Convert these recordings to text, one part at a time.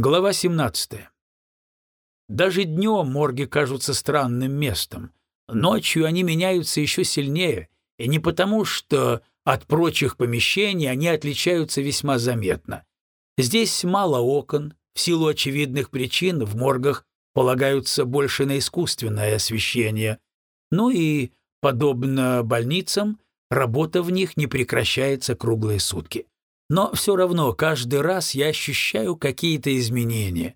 Глава 17. Даже днем морги кажутся странным местом. Ночью они меняются еще сильнее, и не потому, что от прочих помещений они отличаются весьма заметно. Здесь мало окон, в силу очевидных причин в моргах полагаются больше на искусственное освещение. Ну и, подобно больницам, работа в них не прекращается круглые сутки. Но все равно каждый раз я ощущаю какие-то изменения.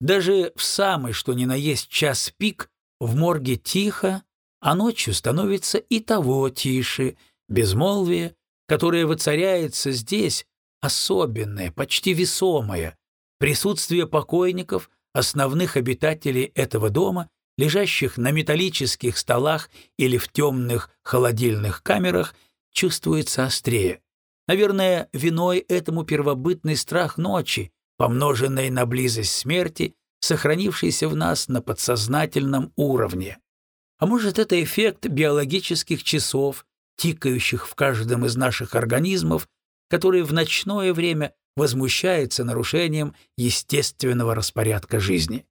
Даже в самый, что ни на есть час пик, в морге тихо, а ночью становится и того тише, безмолвие, которое воцаряется здесь, особенное, почти весомое. Присутствие покойников, основных обитателей этого дома, лежащих на металлических столах или в темных холодильных камерах, чувствуется острее. Наверное, виной этому первобытный страх ночи, помноженный на близость смерти, сохранившийся в нас на подсознательном уровне. А может, это эффект биологических часов, тикающих в каждом из наших организмов, который в ночное время возмущается нарушением естественного распорядка жизни.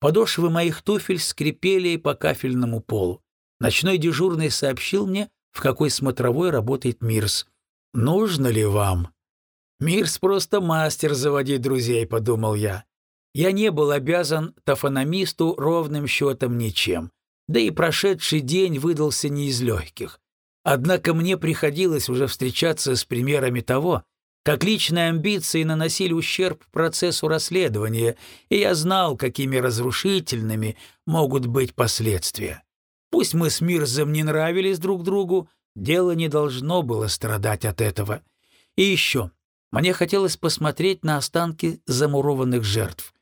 Подошвы моих туфель скрипели по кафельному полу. Ночной дежурный сообщил мне, в какой смотровой работает Мирс. «Нужно ли вам?» «Мирс просто мастер заводить друзей», — подумал я. Я не был обязан тофономисту ровным счетом ничем, да и прошедший день выдался не из легких. Однако мне приходилось уже встречаться с примерами того, как личные амбиции наносили ущерб процессу расследования, и я знал, какими разрушительными могут быть последствия. Пусть мы с Мирзом не нравились друг другу, дело не должно было страдать от этого. И еще, мне хотелось посмотреть на останки замурованных жертв.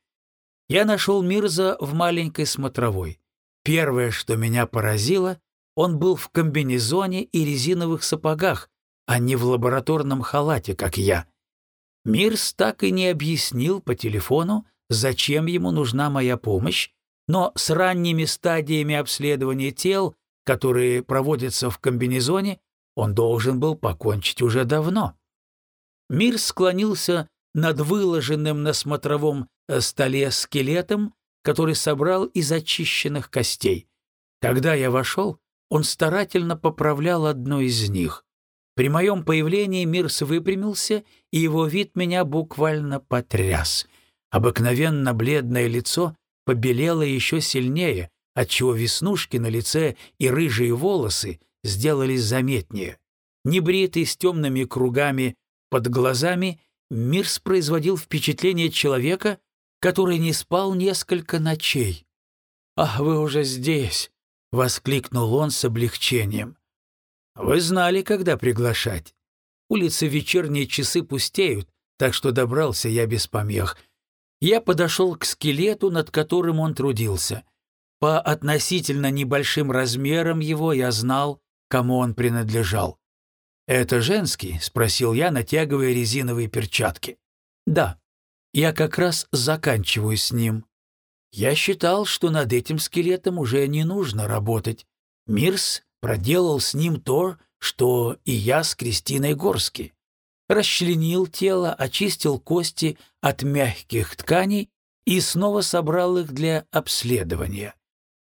Я нашел Мирза в маленькой смотровой. Первое, что меня поразило, он был в комбинезоне и резиновых сапогах, а не в лабораторном халате, как я. Мирс так и не объяснил по телефону, зачем ему нужна моя помощь, но с ранними стадиями обследования тел, которые проводятся в комбинезоне, он должен был покончить уже давно. Мирс склонился над выложенным на смотровом э, столе скелетом, который собрал из очищенных костей. Когда я вошел, он старательно поправлял одну из них. При моем появлении Мирс выпрямился, и его вид меня буквально потряс. Обыкновенно бледное лицо побелело еще сильнее, отчего веснушки на лице и рыжие волосы сделались заметнее. Небритый, с темными кругами под глазами, Мирс производил впечатление человека, который не спал несколько ночей. «Ах, вы уже здесь!» — воскликнул он с облегчением. «Вы знали, когда приглашать. Улицы вечерние часы пустеют, так что добрался я без помех. Я подошел к скелету, над которым он трудился. По относительно небольшим размерам его я знал, кому он принадлежал. «Это женский?» — спросил я, натягивая резиновые перчатки. «Да, я как раз заканчиваю с ним». Я считал, что над этим скелетом уже не нужно работать. Мирс проделал с ним то, что и я с Кристиной Горски. Расчленил тело, очистил кости от мягких тканей и снова собрал их для обследования.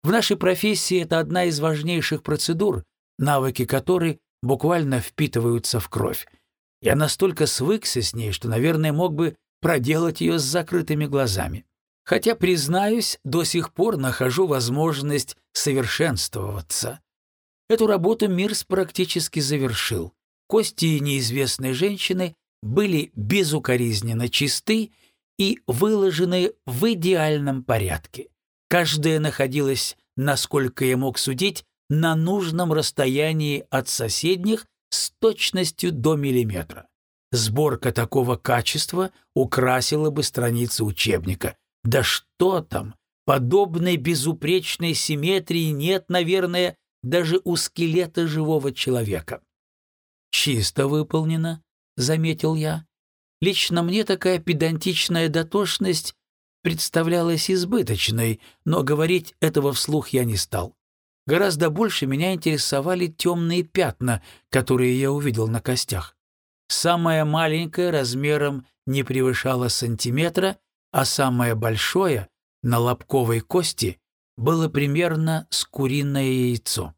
В нашей профессии это одна из важнейших процедур, навыки которой буквально впитываются в кровь. Я настолько свыкся с ней, что, наверное, мог бы проделать ее с закрытыми глазами. Хотя, признаюсь, до сих пор нахожу возможность совершенствоваться. Эту работу Мирс практически завершил. Кости неизвестной женщины были безукоризненно чисты и выложены в идеальном порядке. Каждая находилась, насколько я мог судить, на нужном расстоянии от соседних с точностью до миллиметра. Сборка такого качества украсила бы страницы учебника. Да что там, подобной безупречной симметрии нет, наверное, даже у скелета живого человека. «Чисто выполнено», — заметил я. Лично мне такая педантичная дотошность представлялась избыточной, но говорить этого вслух я не стал. Гораздо больше меня интересовали темные пятна, которые я увидел на костях. Самая маленькая размером не превышала сантиметра, а самое большое, на лобковой кости, было примерно с куриное яйцо.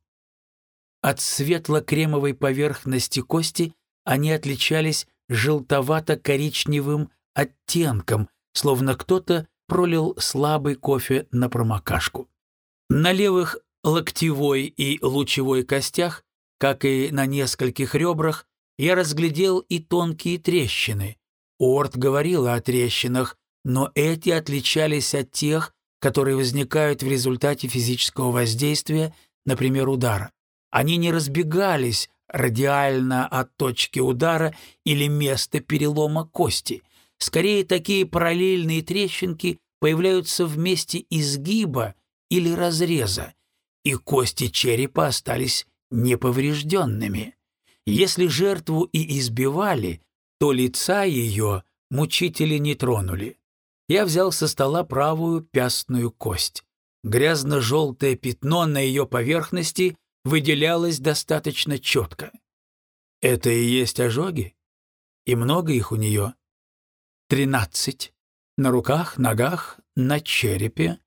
От светло-кремовой поверхности кости они отличались желтовато-коричневым оттенком, словно кто-то пролил слабый кофе на промокашку. На левых локтевой и лучевой костях, как и на нескольких ребрах, я разглядел и тонкие трещины. Орт говорил о трещинах, но эти отличались от тех, которые возникают в результате физического воздействия, например, удара. Они не разбегались радиально от точки удара или места перелома кости. Скорее, такие параллельные трещинки появляются в месте изгиба или разреза, и кости черепа остались неповрежденными. Если жертву и избивали, то лица ее мучители не тронули. Я взял со стола правую пястную кость. Грязно-желтое пятно на ее поверхности выделялось достаточно четко. Это и есть ожоги? И много их у нее? Тринадцать. На руках, ногах, на черепе.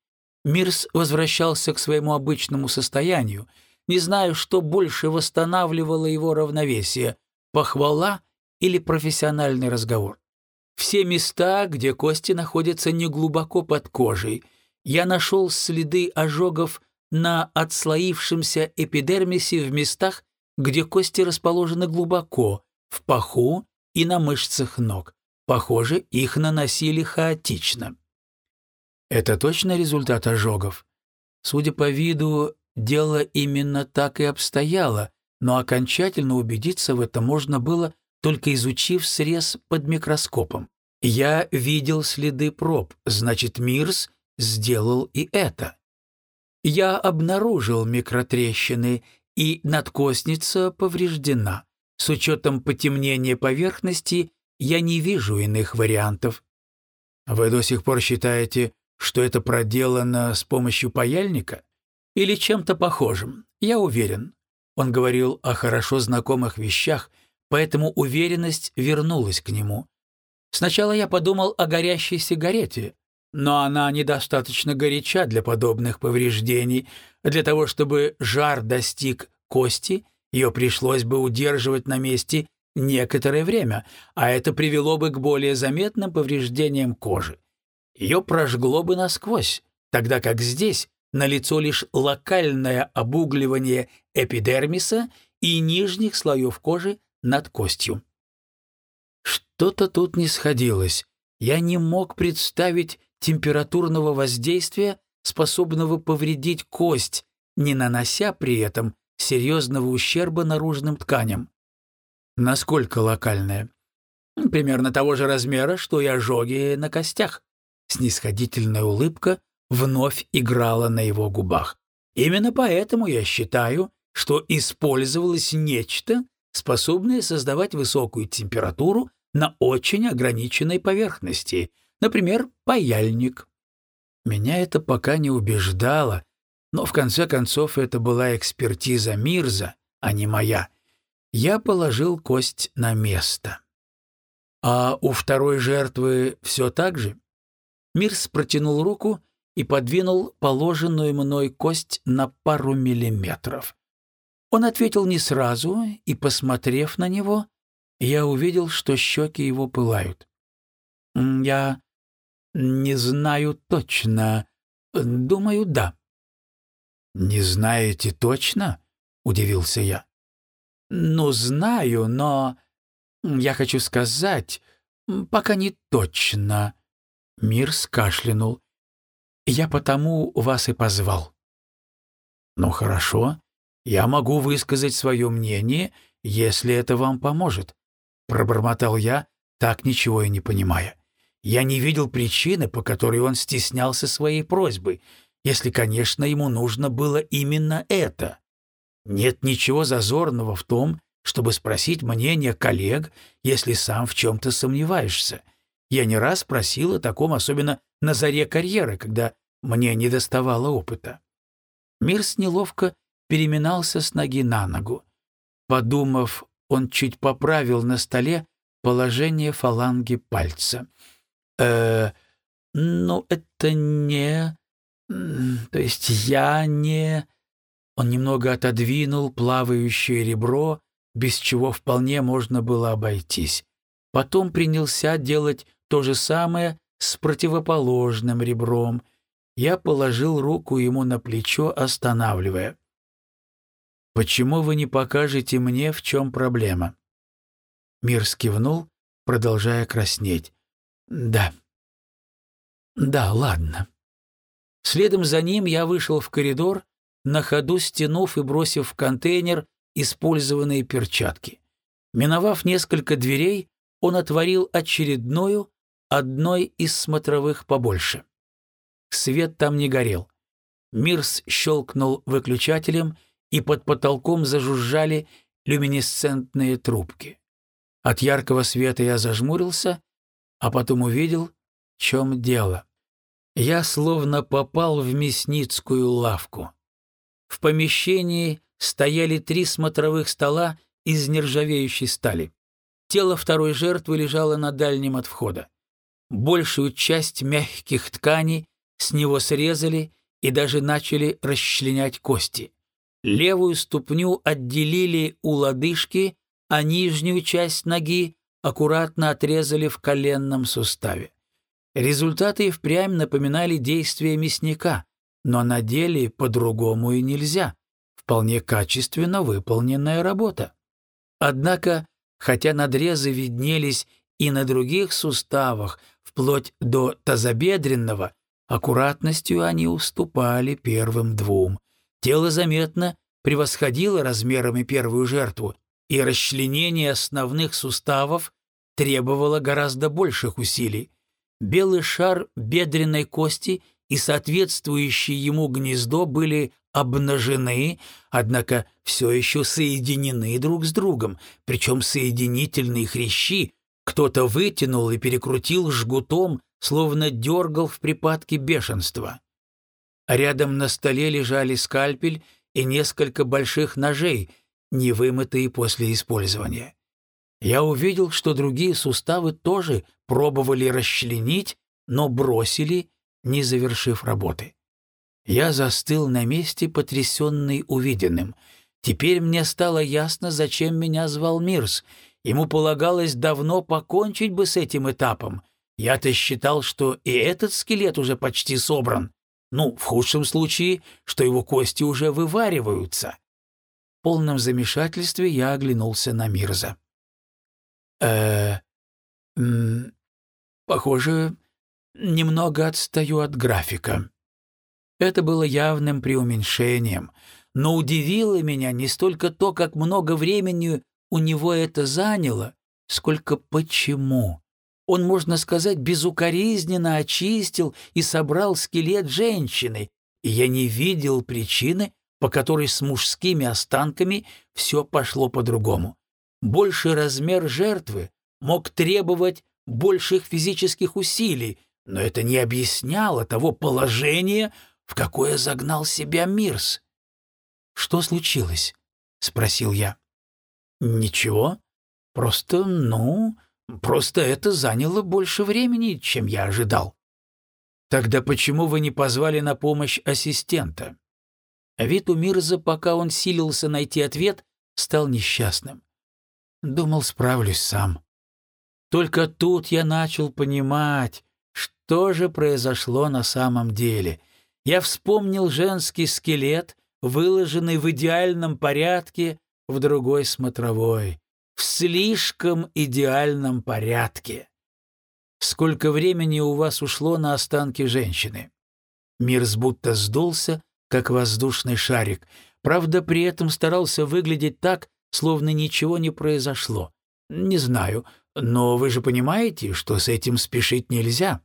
Мирс возвращался к своему обычному состоянию. Не знаю, что больше восстанавливало его равновесие — похвала или профессиональный разговор. Все места, где кости находятся неглубоко под кожей, я нашел следы ожогов на отслоившемся эпидермисе в местах, где кости расположены глубоко, в паху и на мышцах ног. Похоже, их наносили хаотично. Это точно результат ожогов? Судя по виду, дело именно так и обстояло, но окончательно убедиться в этом можно было, только изучив срез под микроскопом. Я видел следы проб, значит, Мирс сделал и это. Я обнаружил микротрещины, и надкостница повреждена. С учетом потемнения поверхности я не вижу иных вариантов. Вы до сих пор считаете, что это проделано с помощью паяльника? Или чем-то похожим? Я уверен. Он говорил о хорошо знакомых вещах, поэтому уверенность вернулась к нему. Сначала я подумал о горящей сигарете, но она недостаточно горяча для подобных повреждений. Для того, чтобы жар достиг кости, ее пришлось бы удерживать на месте некоторое время, а это привело бы к более заметным повреждениям кожи. Ее прожгло бы насквозь, тогда как здесь налицо лишь локальное обугливание эпидермиса и нижних слоев кожи над костью. Что-то тут не сходилось. Я не мог представить температурного воздействия, способного повредить кость, не нанося при этом серьезного ущерба наружным тканям. Насколько локальное? Примерно того же размера, что и ожоги на костях. Снисходительная улыбка вновь играла на его губах. Именно поэтому я считаю, что использовалось нечто, способное создавать высокую температуру на очень ограниченной поверхности, например, паяльник. Меня это пока не убеждало, но в конце концов это была экспертиза Мирза, а не моя. Я положил кость на место. А у второй жертвы все так же? Мирс протянул руку и подвинул положенную мной кость на пару миллиметров. Он ответил не сразу, и, посмотрев на него, я увидел, что щеки его пылают. «Я не знаю точно. Думаю, да». «Не знаете точно?» — удивился я. «Ну, знаю, но я хочу сказать, пока не точно». Мир скашлянул. «Я потому вас и позвал». «Ну, хорошо. Я могу высказать свое мнение, если это вам поможет. Пробормотал я, так ничего и не понимая. Я не видел причины, по которой он стеснялся своей просьбы, если, конечно, ему нужно было именно это. Нет ничего зазорного в том, чтобы спросить мнение коллег, если сам в чем-то сомневаешься. Я не раз просил о таком, особенно на заре карьеры, когда мне не доставало опыта. Мирс неловко переминался с ноги на ногу. Подумав он чуть поправил на столе положение фаланги пальца. э «Ну, это не... То есть я не...» Он немного отодвинул плавающее ребро, без чего вполне можно было обойтись. Потом принялся делать то же самое с противоположным ребром. Я положил руку ему на плечо, останавливая. «Почему вы не покажете мне, в чем проблема?» Мир скивнул, продолжая краснеть. «Да». «Да, ладно». Следом за ним я вышел в коридор, на ходу стянув и бросив в контейнер использованные перчатки. Миновав несколько дверей, он отворил очередную, одной из смотровых побольше. Свет там не горел. Мирс щелкнул выключателем, и под потолком зажужжали люминесцентные трубки. От яркого света я зажмурился, а потом увидел, в чем дело. Я словно попал в мясницкую лавку. В помещении стояли три смотровых стола из нержавеющей стали. Тело второй жертвы лежало на дальнем от входа. Большую часть мягких тканей с него срезали и даже начали расчленять кости. Левую ступню отделили у лодыжки, а нижнюю часть ноги аккуратно отрезали в коленном суставе. Результаты и впрямь напоминали действия мясника, но на деле по-другому и нельзя. Вполне качественно выполненная работа. Однако, хотя надрезы виднелись и на других суставах, вплоть до тазобедренного, аккуратностью они уступали первым двум. Тело заметно превосходило размерами первую жертву, и расчленение основных суставов требовало гораздо больших усилий. Белый шар бедренной кости и соответствующее ему гнездо были обнажены, однако все еще соединены друг с другом, причем соединительные хрящи кто-то вытянул и перекрутил жгутом, словно дергал в припадке бешенства. Рядом на столе лежали скальпель и несколько больших ножей, невымытые после использования. Я увидел, что другие суставы тоже пробовали расчленить, но бросили не завершив работы. Я застыл на месте, потрясенный увиденным. Теперь мне стало ясно, зачем меня звал Мирс. Ему полагалось давно покончить бы с этим этапом. Я-то считал, что и этот скелет уже почти собран. Ну, в худшем случае, что его кости уже вывариваются. В полном замешательстве я оглянулся на Мирза. э похоже, немного отстаю от графика». Это было явным преуменьшением, но удивило меня не столько то, как много времени у него это заняло, сколько почему. Он, можно сказать, безукоризненно очистил и собрал скелет женщины, и я не видел причины, по которой с мужскими останками все пошло по-другому. Больший размер жертвы мог требовать больших физических усилий, но это не объясняло того положения, в какое загнал себя Мирс. «Что случилось?» — спросил я. «Ничего. Просто, ну, просто это заняло больше времени, чем я ожидал». «Тогда почему вы не позвали на помощь ассистента?» Вид у Мирза, пока он силился найти ответ, стал несчастным. Думал, справлюсь сам. Только тут я начал понимать, что же произошло на самом деле? Я вспомнил женский скелет, выложенный в идеальном порядке в другой смотровой. В слишком идеальном порядке. Сколько времени у вас ушло на останки женщины? Мирс будто сдулся, как воздушный шарик. Правда, при этом старался выглядеть так, словно ничего не произошло. Не знаю, но вы же понимаете, что с этим спешить нельзя.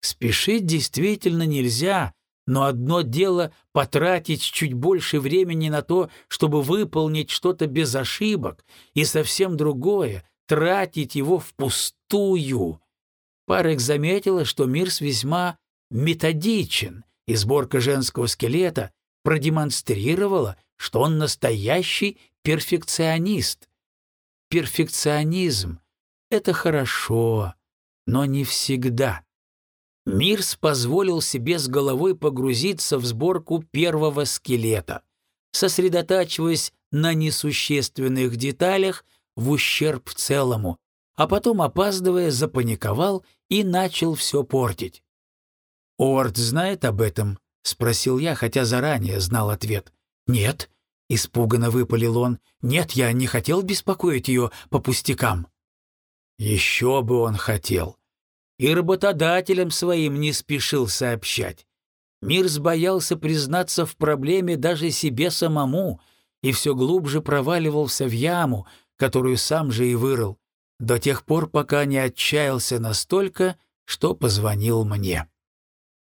Спешить действительно нельзя, но одно дело потратить чуть больше времени на то, чтобы выполнить что-то без ошибок, и совсем другое — тратить его впустую. Парек заметила, что Мирс весьма методичен, и сборка женского скелета продемонстрировала, что он настоящий перфекционист. Перфекционизм — это хорошо, но не всегда. Мирс позволил себе с головой погрузиться в сборку первого скелета, сосредотачиваясь на несущественных деталях в ущерб целому, а потом, опаздывая, запаниковал и начал все портить. «Орд знает об этом?» — спросил я, хотя заранее знал ответ. «Нет», — испуганно выпалил он, — «нет, я не хотел беспокоить ее по пустякам». Еще бы он хотел. И работодателям своим не спешил сообщать. Мирс боялся признаться в проблеме даже себе самому и все глубже проваливался в яму, которую сам же и вырыл, до тех пор, пока не отчаялся настолько, что позвонил мне.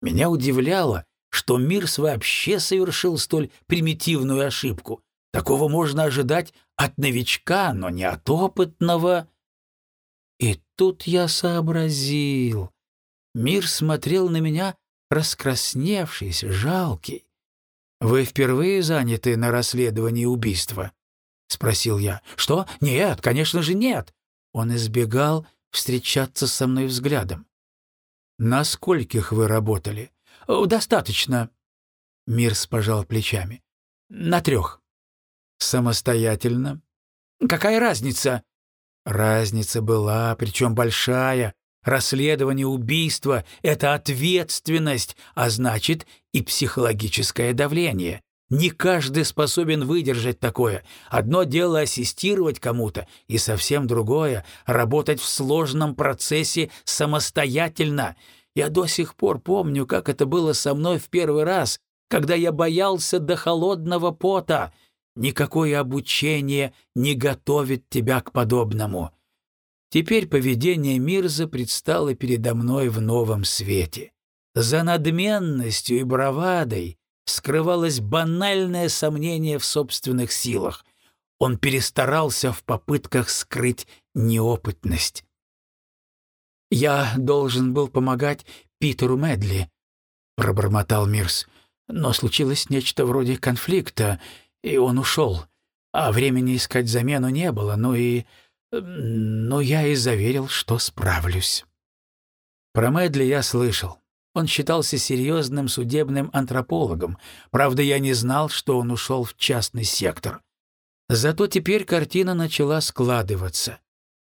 Меня удивляло, что Мирс вообще совершил столь примитивную ошибку. Такого можно ожидать от новичка, но не от опытного. И тут я сообразил. Мир смотрел на меня раскрасневшийся, жалкий. «Вы впервые заняты на расследовании убийства?» — спросил я. «Что? Нет, конечно же, нет!» Он избегал встречаться со мной взглядом. «На скольких вы работали?» «Достаточно». Мирс пожал плечами. «На трех». «Самостоятельно?» «Какая разница?» Разница была, причем большая. Расследование убийства — это ответственность, а значит и психологическое давление. Не каждый способен выдержать такое. Одно дело ассистировать кому-то, и совсем другое — работать в сложном процессе самостоятельно. Я до сих пор помню, как это было со мной в первый раз, когда я боялся до холодного пота — Никакое обучение не готовит тебя к подобному. Теперь поведение Мирза предстало передо мной в новом свете. За надменностью и бравадой скрывалось банальное сомнение в собственных силах. Он перестарался в попытках скрыть неопытность. «Я должен был помогать Питеру Медли», — пробормотал Мирс. «Но случилось нечто вроде конфликта, и он ушел. А времени искать замену не было, ну и... Но я и заверил, что справлюсь. Про Мэдли я слышал. Он считался серьезным судебным антропологом. Правда, я не знал, что он ушел в частный сектор. Зато теперь картина начала складываться.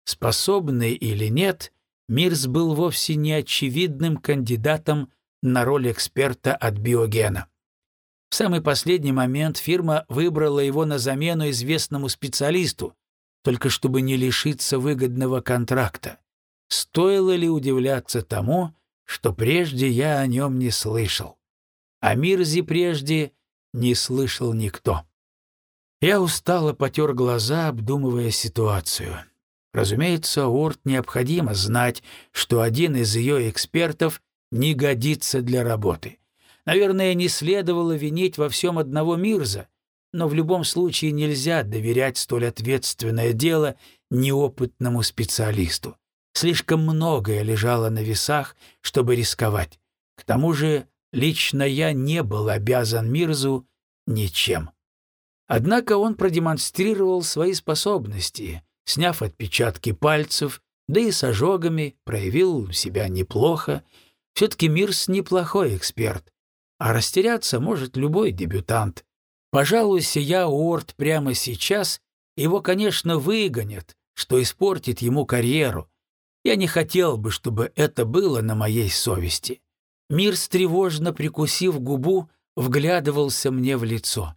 Способный или нет, Мирс был вовсе не очевидным кандидатом на роль эксперта от биогена. В самый последний момент фирма выбрала его на замену известному специалисту, только чтобы не лишиться выгодного контракта. Стоило ли удивляться тому, что прежде я о нем не слышал? О Мирзе прежде не слышал никто. Я устало потер глаза, обдумывая ситуацию. Разумеется, Орт необходимо знать, что один из ее экспертов не годится для работы. Наверное, не следовало винить во всем одного Мирза, но в любом случае нельзя доверять столь ответственное дело неопытному специалисту. Слишком многое лежало на весах, чтобы рисковать. К тому же лично я не был обязан Мирзу ничем. Однако он продемонстрировал свои способности, сняв отпечатки пальцев, да и с ожогами проявил себя неплохо. Все-таки Мирс неплохой эксперт, а растеряться может любой дебютант. Пожалуй, сия Уорд прямо сейчас, его, конечно, выгонят, что испортит ему карьеру. Я не хотел бы, чтобы это было на моей совести. Мир, тревожно прикусив губу, вглядывался мне в лицо.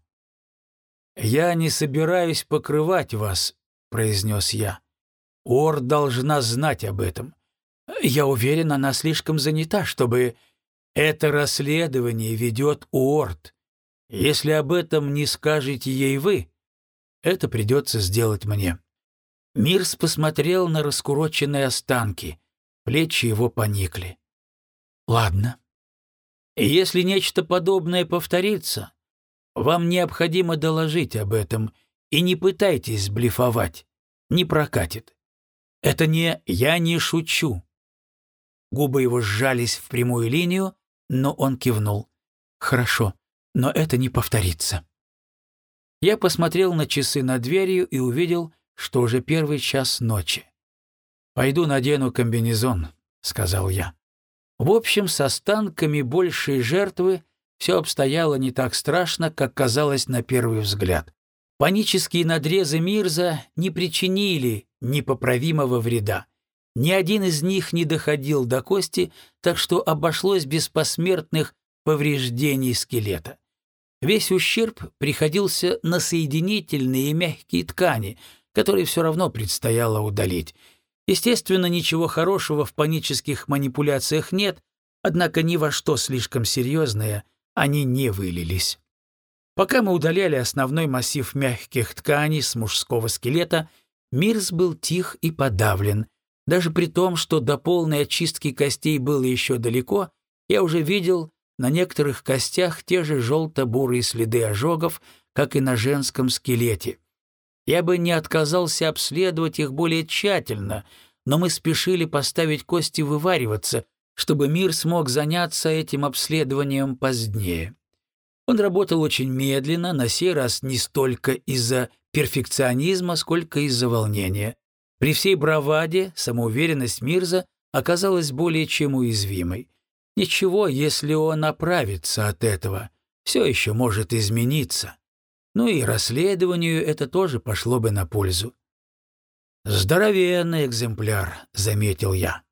«Я не собираюсь покрывать вас», — произнес я. «Ор должна знать об этом. Я уверен, она слишком занята, чтобы...» Это расследование ведет Уорд. Если об этом не скажете ей вы, это придется сделать мне». Мирс посмотрел на раскуроченные останки. Плечи его поникли. «Ладно. Если нечто подобное повторится, вам необходимо доложить об этом, и не пытайтесь блефовать. Не прокатит. Это не «я не шучу». Губы его сжались в прямую линию, но он кивнул. «Хорошо, но это не повторится». Я посмотрел на часы над дверью и увидел, что уже первый час ночи. «Пойду надену комбинезон», — сказал я. В общем, с останками большей жертвы все обстояло не так страшно, как казалось на первый взгляд. Панические надрезы Мирза не причинили непоправимого вреда. Ни один из них не доходил до кости, так что обошлось без посмертных повреждений скелета. Весь ущерб приходился на соединительные мягкие ткани, которые все равно предстояло удалить. Естественно, ничего хорошего в панических манипуляциях нет, однако ни во что слишком серьезное они не вылились. Пока мы удаляли основной массив мягких тканей с мужского скелета, Мирс был тих и подавлен. Даже при том, что до полной очистки костей было еще далеко, я уже видел на некоторых костях те же желто-бурые следы ожогов, как и на женском скелете. Я бы не отказался обследовать их более тщательно, но мы спешили поставить кости вывариваться, чтобы мир смог заняться этим обследованием позднее. Он работал очень медленно, на сей раз не столько из-за перфекционизма, сколько из-за волнения. При всей браваде самоуверенность Мирза оказалась более чем уязвимой. Ничего, если он оправится от этого, все еще может измениться. Ну и расследованию это тоже пошло бы на пользу. «Здоровенный экземпляр», — заметил я.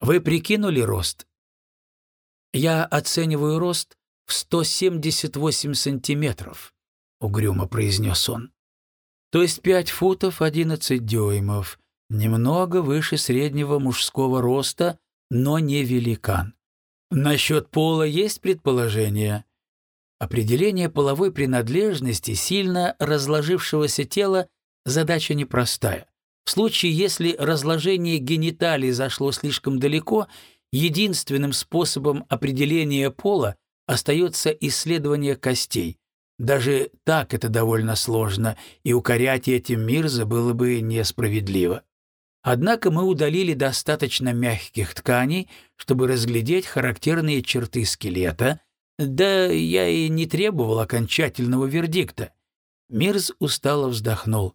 «Вы прикинули рост?» «Я оцениваю рост в 178 сантиметров», — угрюмо произнес он. «То есть 5 футов 11 дюймов, немного выше среднего мужского роста, но не великан. Насчет пола есть предположение?» Определение половой принадлежности сильно разложившегося тела – задача непростая. В случае, если разложение гениталий зашло слишком далеко, единственным способом определения пола остается исследование костей. Даже так это довольно сложно, и укорять этим Мирза было бы несправедливо. Однако мы удалили достаточно мягких тканей, чтобы разглядеть характерные черты скелета – да я и не требовал окончательного вердикта. Мирз устало вздохнул.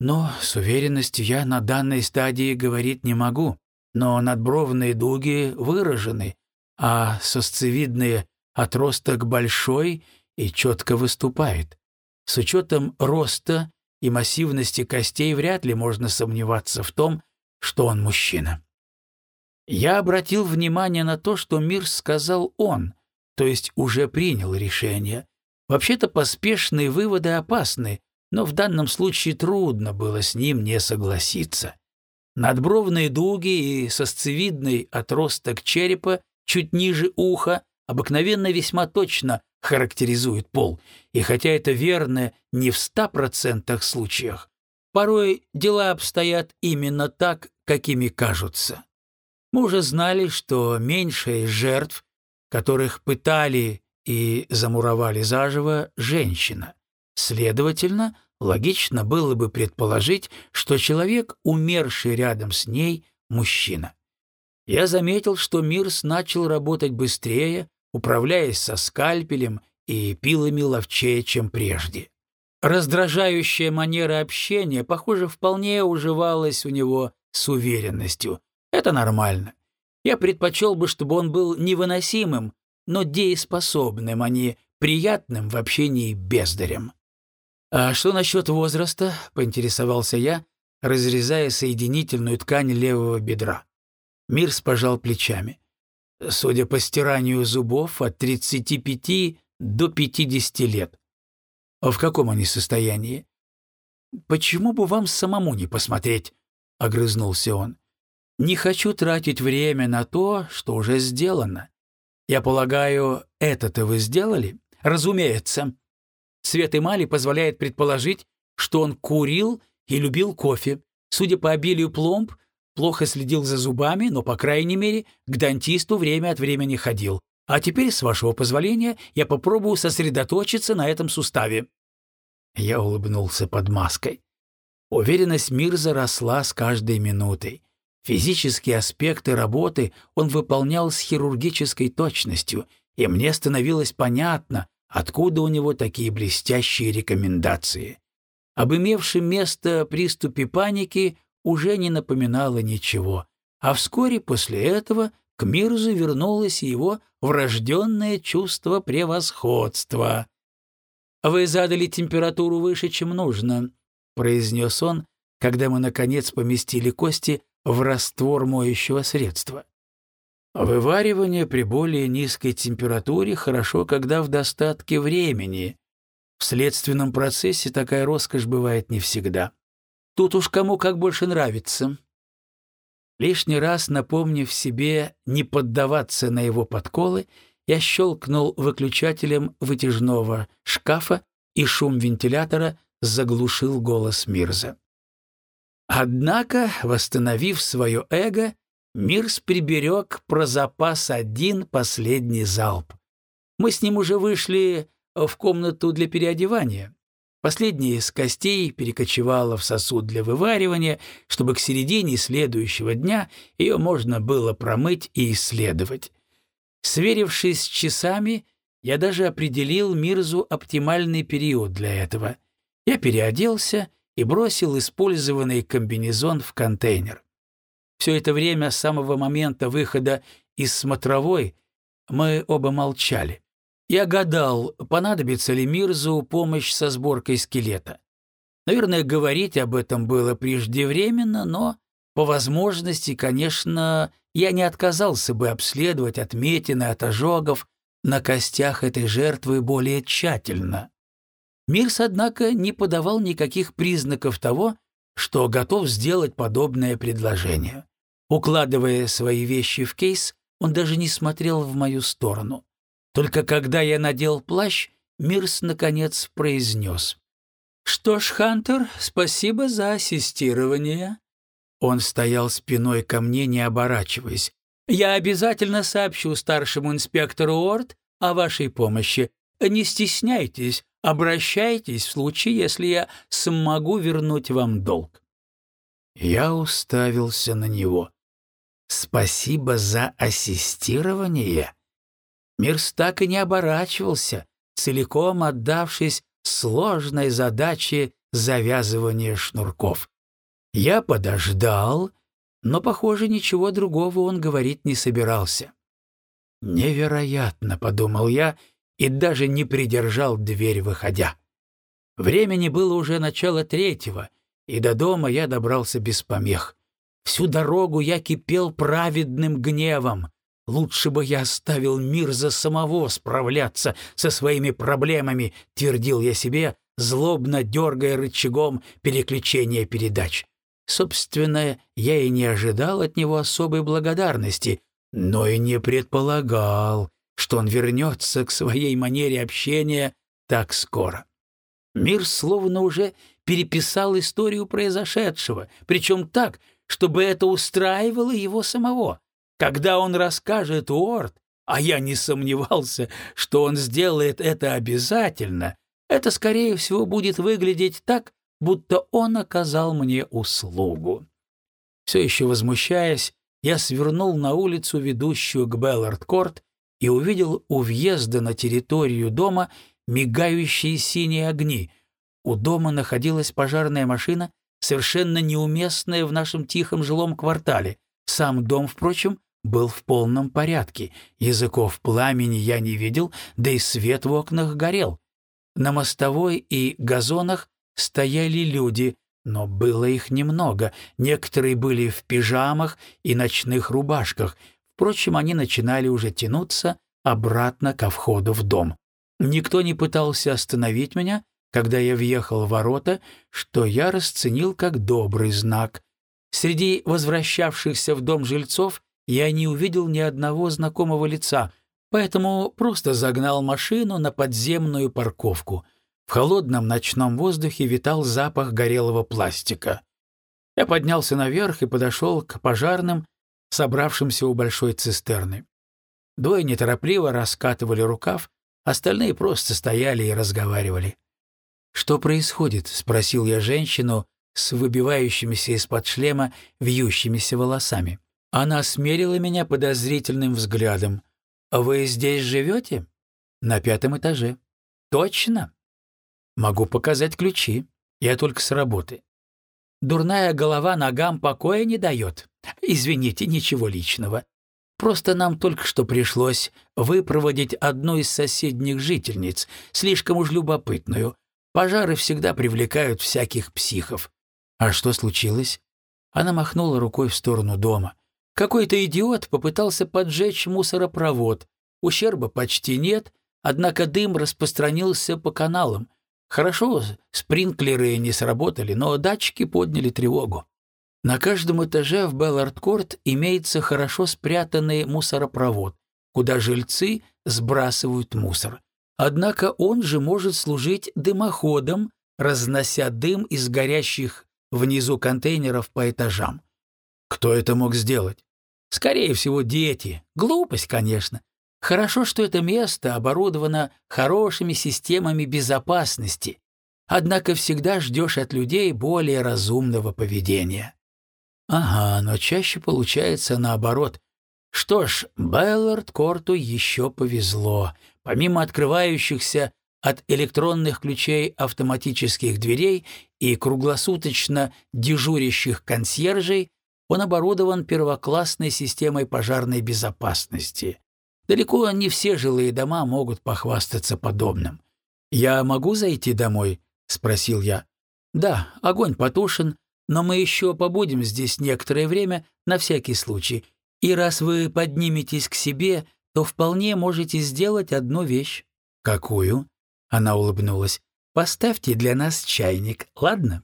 Но с уверенностью я на данной стадии говорить не могу. Но надбровные дуги выражены, а сосцевидные отросток большой и четко выступает. С учетом роста и массивности костей вряд ли можно сомневаться в том, что он мужчина. Я обратил внимание на то, что Мир сказал он, то есть уже принял решение. Вообще-то поспешные выводы опасны, но в данном случае трудно было с ним не согласиться. Надбровные дуги и сосцевидный отросток черепа чуть ниже уха обыкновенно весьма точно характеризуют пол, и хотя это верно не в ста процентах случаях, порой дела обстоят именно так, какими кажутся. Мы уже знали, что меньшая из жертв которых пытали и замуровали заживо женщина. Следовательно, логично было бы предположить, что человек, умерший рядом с ней, мужчина. Я заметил, что Мирс начал работать быстрее, управляясь со скальпелем и пилами ловчее, чем прежде. Раздражающая манера общения, похоже, вполне уживалась у него с уверенностью. Это нормально. Я предпочел бы, чтобы он был невыносимым, но дееспособным, а не приятным в общении бездарем. «А что насчет возраста?» — поинтересовался я, разрезая соединительную ткань левого бедра. Мирс пожал плечами. Судя по стиранию зубов, от 35 до 50 лет. А в каком они состоянии? «Почему бы вам самому не посмотреть?» — огрызнулся он. Не хочу тратить время на то, что уже сделано. Я полагаю, это-то вы сделали? Разумеется. Цвет эмали позволяет предположить, что он курил и любил кофе. Судя по обилию пломб, плохо следил за зубами, но, по крайней мере, к дантисту время от времени ходил. А теперь, с вашего позволения, я попробую сосредоточиться на этом суставе». Я улыбнулся под маской. Уверенность Мирза росла с каждой минутой. Физические аспекты работы он выполнял с хирургической точностью, и мне становилось понятно, откуда у него такие блестящие рекомендации. Об имевшем место приступе паники уже не напоминало ничего, а вскоре после этого к Мирзу вернулось его врожденное чувство превосходства. «Вы задали температуру выше, чем нужно», — произнес он, когда мы, наконец, поместили кости в раствор моющего средства. Вываривание при более низкой температуре хорошо, когда в достатке времени. В следственном процессе такая роскошь бывает не всегда. Тут уж кому как больше нравится. Лишний раз напомнив себе не поддаваться на его подколы, я щелкнул выключателем вытяжного шкафа, и шум вентилятора заглушил голос Мирза. Однако, восстановив свое эго, Мирс приберег про запас один последний залп. Мы с ним уже вышли в комнату для переодевания. Последняя из костей перекочевала в сосуд для вываривания, чтобы к середине следующего дня ее можно было промыть и исследовать. Сверившись с часами, я даже определил Мирзу оптимальный период для этого. Я переоделся и бросил использованный комбинезон в контейнер. Все это время, с самого момента выхода из смотровой, мы оба молчали. Я гадал, понадобится ли Мирзу помощь со сборкой скелета. Наверное, говорить об этом было преждевременно, но, по возможности, конечно, я не отказался бы обследовать отметины от ожогов на костях этой жертвы более тщательно. Мирс, однако, не подавал никаких признаков того, что готов сделать подобное предложение. Укладывая свои вещи в кейс, он даже не смотрел в мою сторону. Только когда я надел плащ, Мирс, наконец, произнес. «Что ж, Хантер, спасибо за ассистирование». Он стоял спиной ко мне, не оборачиваясь. «Я обязательно сообщу старшему инспектору Орд о вашей помощи. Не стесняйтесь, обращайтесь в случае, если я смогу вернуть вам долг». Я уставился на него. «Спасибо за ассистирование?» Мирс так и не оборачивался, целиком отдавшись сложной задаче завязывания шнурков. Я подождал, но, похоже, ничего другого он говорить не собирался. «Невероятно», — подумал я, и даже не придержал дверь, выходя. Времени было уже начало третьего, и до дома я добрался без помех. Всю дорогу я кипел праведным гневом. Лучше бы я оставил мир за самого справляться со своими проблемами, твердил я себе, злобно дергая рычагом переключения передач. Собственно, я и не ожидал от него особой благодарности, но и не предполагал, что он вернется к своей манере общения так скоро. Мир словно уже переписал историю произошедшего, причем так, чтобы это устраивало его самого. Когда он расскажет Уорд, а я не сомневался, что он сделает это обязательно, это, скорее всего, будет выглядеть так, будто он оказал мне услугу. Все еще возмущаясь, я свернул на улицу, ведущую к Беллард-Корт, и увидел у въезда на территорию дома мигающие синие огни. У дома находилась пожарная машина, совершенно неуместная в нашем тихом жилом квартале. Сам дом, впрочем, был в полном порядке. Языков пламени я не видел, да и свет в окнах горел. На мостовой и газонах стояли люди, но было их немного. Некоторые были в пижамах и ночных рубашках. Впрочем, они начинали уже тянуться обратно ко входу в дом. Никто не пытался остановить меня, когда я въехал в ворота, что я расценил как добрый знак. Среди возвращавшихся в дом жильцов я не увидел ни одного знакомого лица, поэтому просто загнал машину на подземную парковку. В холодном ночном воздухе витал запах горелого пластика. Я поднялся наверх и подошел к пожарным, собравшимся у большой цистерны. Двое неторопливо раскатывали рукав, остальные просто стояли и разговаривали. «Что происходит?» — спросил я женщину с выбивающимися из-под шлема вьющимися волосами. Она смерила меня подозрительным взглядом. «Вы здесь живете?» «На пятом этаже». «Точно?» «Могу показать ключи. Я только с работы». «Дурная голова ногам покоя не дает. Извините, ничего личного. Просто нам только что пришлось выпроводить одну из соседних жительниц, слишком уж любопытную. Пожары всегда привлекают всяких психов. А что случилось? Она махнула рукой в сторону дома. Какой-то идиот попытался поджечь мусоропровод. Ущерба почти нет, однако дым распространился по каналам. Хорошо, спринклеры не сработали, но датчики подняли тревогу. На каждом этаже в Беллард-Корт имеется хорошо спрятанный мусоропровод, куда жильцы сбрасывают мусор. Однако он же может служить дымоходом, разнося дым из горящих внизу контейнеров по этажам. Кто это мог сделать? Скорее всего, дети. Глупость, конечно. Хорошо, что это место оборудовано хорошими системами безопасности, однако всегда ждешь от людей более разумного поведения. Ага, но чаще получается наоборот. Что ж, Беллард Корту еще повезло. Помимо открывающихся от электронных ключей автоматических дверей и круглосуточно дежурящих консьержей, он оборудован первоклассной системой пожарной безопасности. Далеко не все жилые дома могут похвастаться подобным. «Я могу зайти домой?» — спросил я. «Да, огонь потушен, но мы еще побудем здесь некоторое время на всякий случай. И раз вы подниметесь к себе, то вполне можете сделать одну вещь». «Какую?» — она улыбнулась. «Поставьте для нас чайник, ладно?»